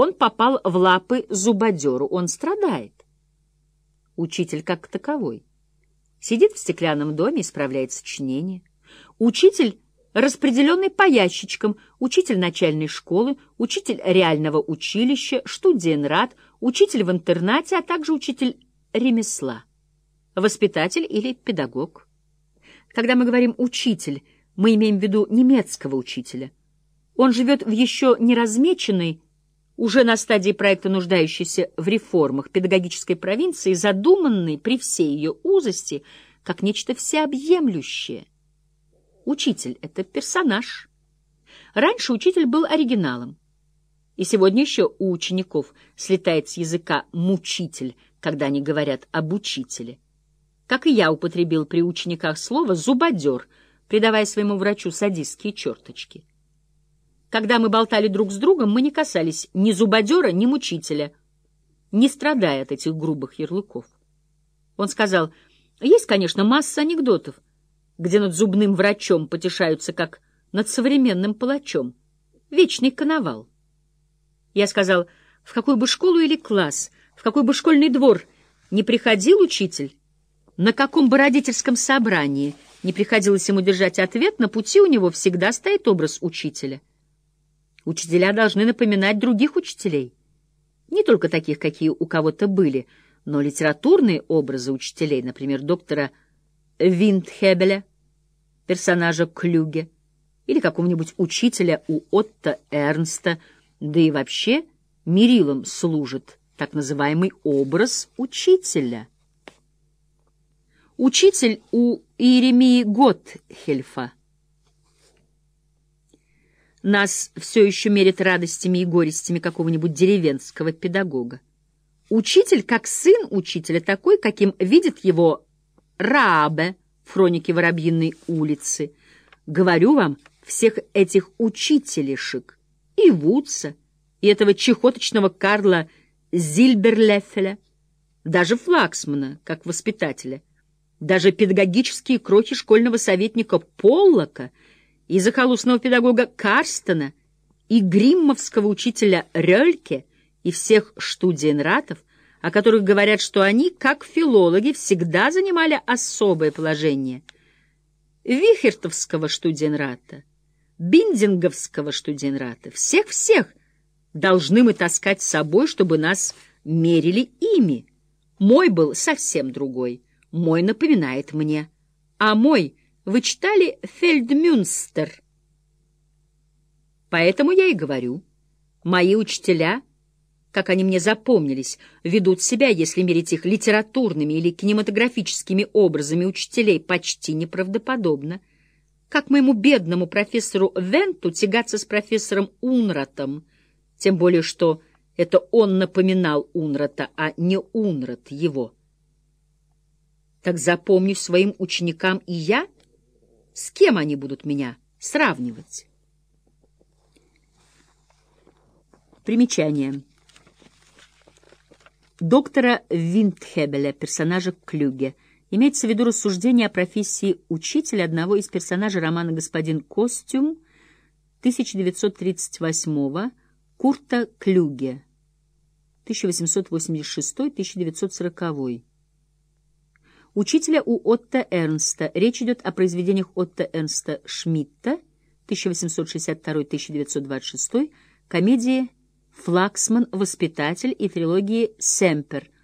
Он попал в лапы зубодеру, он страдает. Учитель как таковой. Сидит в стеклянном доме, исправляет сочинение. Учитель, распределенный по ящичкам, учитель начальной школы, учитель реального училища, студенрат, учитель в интернате, а также учитель ремесла, воспитатель или педагог. Когда мы говорим «учитель», мы имеем в виду немецкого учителя. Он живет в еще не размеченной, уже на стадии проекта, нуждающейся в реформах педагогической провинции, задуманной при всей ее узости, как нечто всеобъемлющее. Учитель — это персонаж. Раньше учитель был оригиналом. И сегодня еще у учеников слетает с языка «мучитель», когда они говорят об учителе. Как и я употребил при учениках слово «зубодер», придавая своему врачу садистские черточки. Когда мы болтали друг с другом, мы не касались ни зубодера, ни мучителя, не страдая от этих грубых ярлыков. Он сказал, есть, конечно, масса анекдотов, где над зубным врачом потешаются, как над современным палачом. Вечный коновал. Я сказал, в какую бы школу или класс, в какой бы школьный двор не приходил учитель, на каком бы родительском собрании не приходилось ему держать ответ, на пути у него всегда стоит образ учителя. Учителя должны напоминать других учителей. Не только таких, какие у кого-то были, но литературные образы учителей, например, доктора Виндхебеля, персонажа Клюге, или какого-нибудь учителя у Отто Эрнста, да и вообще мерилом служит так называемый образ учителя. Учитель у Иеремии Готхельфа нас все еще мерит радостями и горестями какого-нибудь деревенского педагога. Учитель, как сын учителя, такой, каким видит его Раабе в хронике Воробьиной улицы. Говорю вам, всех этих учителишек, и Вудса, и этого чехоточного Карла Зильберлефеля, даже Флаксмана, как воспитателя, даже педагогические крохи школьного советника Поллока — и захолустного педагога Карстена, и гриммовского учителя Рельке, и всех штудиенратов, о которых говорят, что они, как филологи, всегда занимали особое положение. Вихертовского штудиенрата, Биндинговского штудиенрата, всех-всех должны мы таскать с собой, чтобы нас мерили ими. Мой был совсем другой, мой напоминает мне, а мой — вы читали «Фельдмюнстер»? Поэтому я и говорю. Мои учителя, как они мне запомнились, ведут себя, если мерить их литературными или кинематографическими образами учителей, почти неправдоподобно. Как моему бедному профессору Венту тягаться с профессором Унратом, тем более что это он напоминал Унрата, а не Унрат его. Так запомню своим ученикам и я — с кем они будут меня сравнивать? Примечание. Доктора Виндхебеля, персонажа Клюге. Имеется в виду рассуждение о профессии учителя одного из персонажей романа «Господин Костюм» 1938 Курта Клюге 1886-1940 учителя у Отто Эрнста. Речь идет о произведениях Отто Эрнста Шмидта 1862-1926, комедии «Флаксман. Воспитатель» и трилогии «Семпер»